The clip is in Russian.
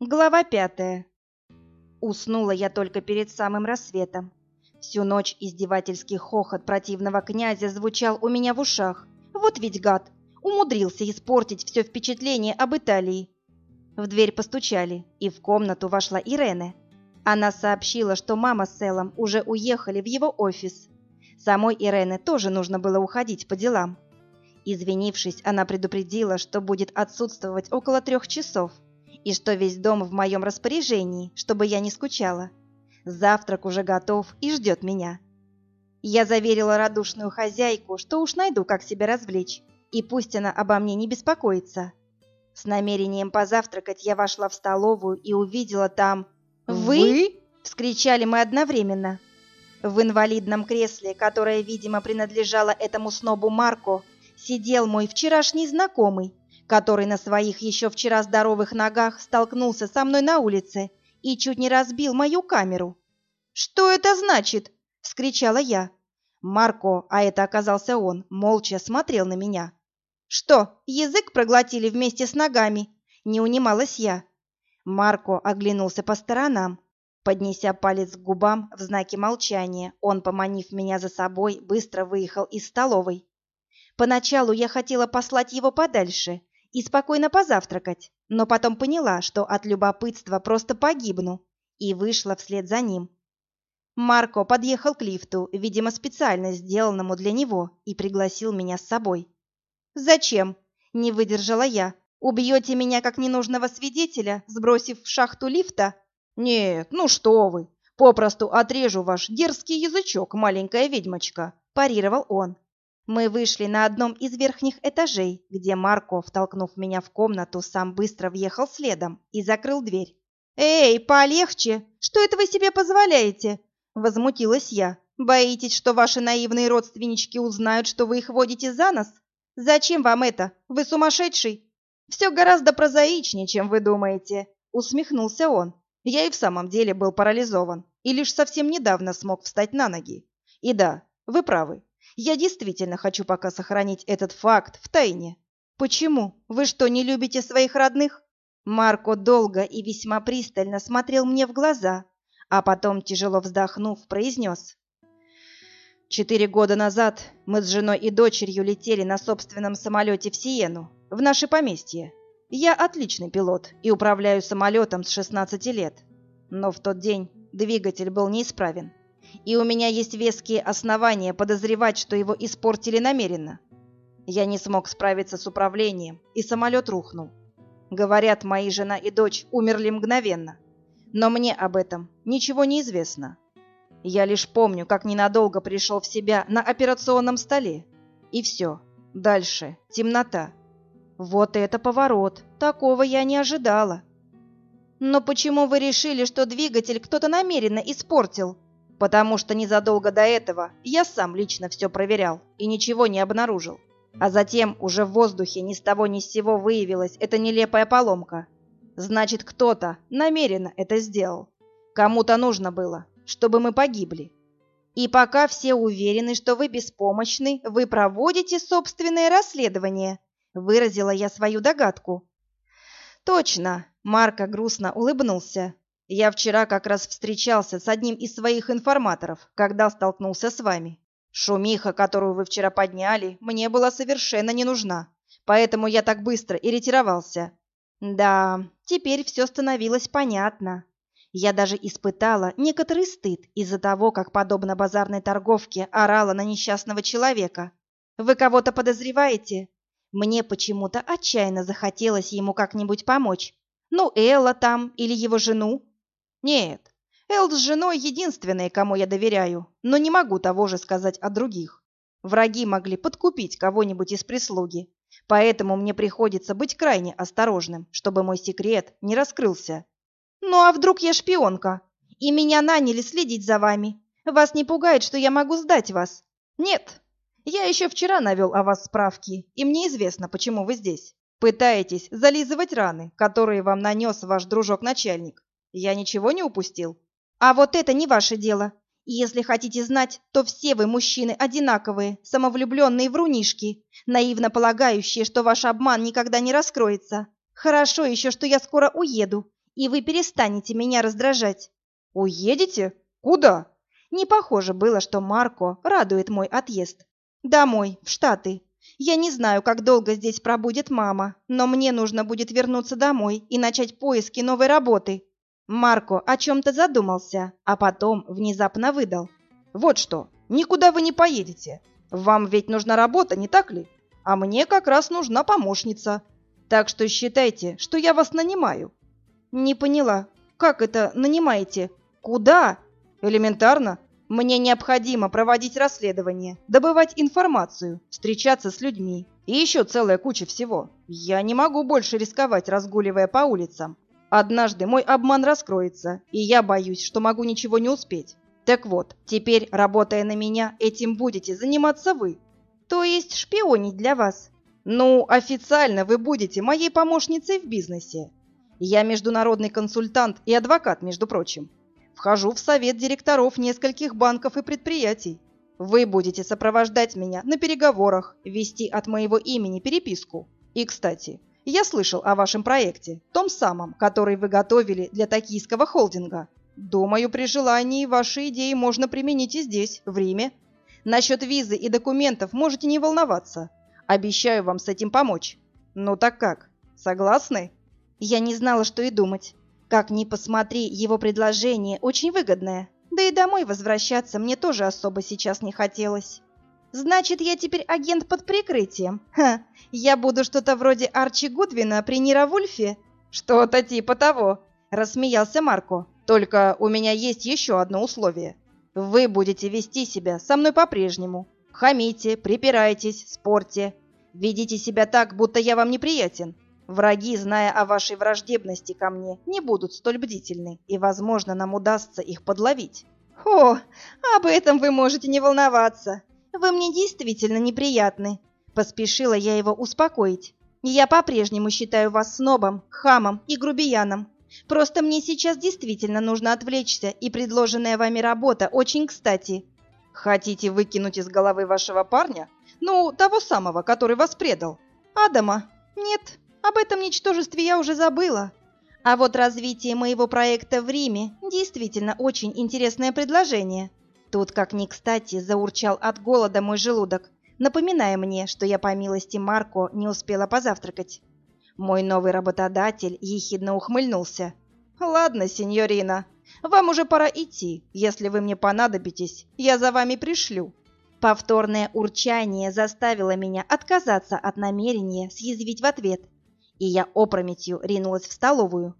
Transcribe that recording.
Глава пятая. Уснула я только перед самым рассветом. Всю ночь издевательский хохот противного князя звучал у меня в ушах. Вот ведь гад! Умудрился испортить все впечатление об Италии. В дверь постучали, и в комнату вошла Ирена. Она сообщила, что мама с Эллом уже уехали в его офис. Самой Ирене тоже нужно было уходить по делам. Извинившись, она предупредила, что будет отсутствовать около трех часов – и что весь дом в моем распоряжении, чтобы я не скучала. Завтрак уже готов и ждет меня. Я заверила радушную хозяйку, что уж найду, как себя развлечь, и пусть она обо мне не беспокоится. С намерением позавтракать я вошла в столовую и увидела там... «Вы?» — вскричали мы одновременно. В инвалидном кресле, которое, видимо, принадлежало этому снобу Марко, сидел мой вчерашний знакомый, который на своих еще вчера здоровых ногах столкнулся со мной на улице и чуть не разбил мою камеру. «Что это значит?» — вскричала я. Марко, а это оказался он, молча смотрел на меня. «Что, язык проглотили вместе с ногами?» — не унималась я. Марко оглянулся по сторонам. Поднеся палец к губам в знаке молчания, он, поманив меня за собой, быстро выехал из столовой. Поначалу я хотела послать его подальше, и спокойно позавтракать, но потом поняла, что от любопытства просто погибну, и вышла вслед за ним. Марко подъехал к лифту, видимо, специально сделанному для него, и пригласил меня с собой. «Зачем?» – не выдержала я. «Убьете меня как ненужного свидетеля, сбросив в шахту лифта?» «Нет, ну что вы! Попросту отрежу ваш дерзкий язычок, маленькая ведьмочка!» – парировал он. Мы вышли на одном из верхних этажей, где Марко, втолкнув меня в комнату, сам быстро въехал следом и закрыл дверь. «Эй, полегче! Что это вы себе позволяете?» Возмутилась я. «Боитесь, что ваши наивные родственнички узнают, что вы их водите за нос? Зачем вам это? Вы сумасшедший?» «Все гораздо прозаичнее, чем вы думаете», — усмехнулся он. «Я и в самом деле был парализован, и лишь совсем недавно смог встать на ноги. И да, вы правы, я действительно хочу пока сохранить этот факт в тайне. Почему? Вы что, не любите своих родных? Марко долго и весьма пристально смотрел мне в глаза, а потом, тяжело вздохнув, произнес. Четыре года назад мы с женой и дочерью летели на собственном самолете в Сиену, в наше поместье. Я отличный пилот и управляю самолетом с 16 лет. Но в тот день двигатель был неисправен и у меня есть веские основания подозревать, что его испортили намеренно. Я не смог справиться с управлением, и самолет рухнул. Говорят, мои жена и дочь умерли мгновенно. Но мне об этом ничего не известно. Я лишь помню, как ненадолго пришел в себя на операционном столе. И все. Дальше темнота. Вот это поворот. Такого я не ожидала. Но почему вы решили, что двигатель кто-то намеренно испортил? Потому что незадолго до этого я сам лично все проверял и ничего не обнаружил. А затем уже в воздухе ни с того ни с сего выявилась эта нелепая поломка. Значит, кто-то намеренно это сделал. Кому-то нужно было, чтобы мы погибли. И пока все уверены, что вы беспомощны, вы проводите собственное расследование, выразила я свою догадку. Точно, Марко грустно улыбнулся. Я вчера как раз встречался с одним из своих информаторов, когда столкнулся с вами. Шумиха, которую вы вчера подняли, мне была совершенно не нужна, поэтому я так быстро и ретировался. Да, теперь все становилось понятно. Я даже испытала некоторый стыд из-за того, как, подобно базарной торговке, орала на несчастного человека. Вы кого-то подозреваете? Мне почему-то отчаянно захотелось ему как-нибудь помочь. Ну, Элла там или его жену. Нет, Эл с женой единственные, кому я доверяю, но не могу того же сказать о других. Враги могли подкупить кого-нибудь из прислуги, поэтому мне приходится быть крайне осторожным, чтобы мой секрет не раскрылся. Ну а вдруг я шпионка, и меня наняли следить за вами? Вас не пугает, что я могу сдать вас? Нет, я еще вчера навел о вас справки, и мне известно, почему вы здесь. Пытаетесь зализывать раны, которые вам нанес ваш дружок-начальник. Я ничего не упустил? А вот это не ваше дело. И если хотите знать, то все вы, мужчины, одинаковые, самовлюбленные врунишки, наивно полагающие, что ваш обман никогда не раскроется. Хорошо еще, что я скоро уеду, и вы перестанете меня раздражать. Уедете? Куда? Не похоже было, что Марко радует мой отъезд. Домой, в Штаты. Я не знаю, как долго здесь пробудет мама, но мне нужно будет вернуться домой и начать поиски новой работы. Марко о чем-то задумался, а потом внезапно выдал. Вот что, никуда вы не поедете. Вам ведь нужна работа, не так ли? А мне как раз нужна помощница. Так что считайте, что я вас нанимаю. Не поняла. Как это нанимаете? Куда? Элементарно. Мне необходимо проводить расследование, добывать информацию, встречаться с людьми и еще целая куча всего. Я не могу больше рисковать, разгуливая по улицам. Однажды мой обман раскроется, и я боюсь, что могу ничего не успеть. Так вот, теперь, работая на меня, этим будете заниматься вы. То есть шпионить для вас? Ну, официально вы будете моей помощницей в бизнесе. Я международный консультант и адвокат, между прочим. Вхожу в совет директоров нескольких банков и предприятий. Вы будете сопровождать меня на переговорах, вести от моего имени переписку. И, кстати, я слышал о вашем проекте, том самом, который вы готовили для токийского холдинга. Думаю, при желании ваши идеи можно применить и здесь, в Риме. Насчет визы и документов можете не волноваться. Обещаю вам с этим помочь. Ну так как, согласны? Я не знала, что и думать. Как ни посмотри, его предложение очень выгодное. Да и домой возвращаться мне тоже особо сейчас не хотелось. Значит, я теперь агент под прикрытием. Ха, я буду что-то вроде Арчи Гудвина при Нира Вульфе. Что-то типа того, рассмеялся Марко. Только у меня есть еще одно условие. Вы будете вести себя со мной по-прежнему. Хамите, припирайтесь, спорьте. Ведите себя так, будто я вам неприятен. Враги, зная о вашей враждебности ко мне, не будут столь бдительны, и, возможно, нам удастся их подловить. О, об этом вы можете не волноваться. Вы мне действительно неприятны. Поспешила я его успокоить. Я по-прежнему считаю вас снобом, хамом и грубияном. Просто мне сейчас действительно нужно отвлечься, и предложенная вами работа очень кстати. Хотите выкинуть из головы вашего парня? Ну, того самого, который вас предал. Адама? Нет, об этом ничтожестве я уже забыла. А вот развитие моего проекта в Риме действительно очень интересное предложение. Тут, как ни кстати, заурчал от голода мой желудок, напоминая мне, что я по милости Марко не успела позавтракать. Мой новый работодатель ехидно ухмыльнулся. «Ладно, сеньорина, вам уже пора идти. Если вы мне понадобитесь, я за вами пришлю». Повторное урчание заставило меня отказаться от намерения съязвить в ответ – и я опрометью ринулась в столовую.